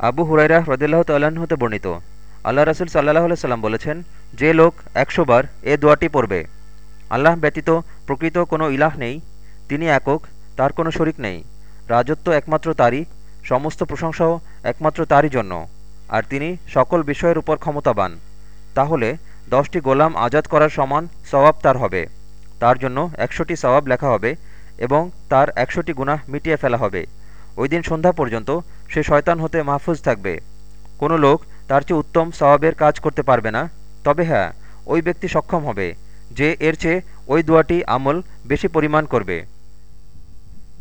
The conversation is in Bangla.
আবু হুরাইরা হ্রদিল্লাহ তাল্লাহ্ন হতে বর্ণিত। আল্লাহ রসুল সাল্লাহ সাল্লাম বলেছেন, যে লোক একশো বার এ দোয়াটি পড়বে, আল্লাহ ব্যতীত প্রকৃত কোনো ইলাহ নেই, তিনি একক, তার কোনো শরিক নেই। রাজত্ব একমাত্র তারই, সমস্ত প্রশংসাও একমাত্র তারই জন্য, আর তিনি সকল বিষয়ের উপর ক্ষমতাবান। তাহলে দশটি গোলাম আজাদ করার সমান সওয়াব তার হবে। তার জন্য একশোটি সওয়াব লেখা হবে এবং তার একশোটি গুনাহ মিটিয়ে ফেলা হবে। ওই দিন সন্ধ্যা পর্যন্ত সে শয়তান হতে মাহফুজ থাকবে। কোনো লোক তার চেয়ে উত্তম স্বভাবের কাজ করতে পারবে না। তবে হ্যাঁ ওই ব্যক্তি সক্ষম হবে, যে এর চেয়ে ওই দোয়াটি আমল বেশি পরিমাণ করবে।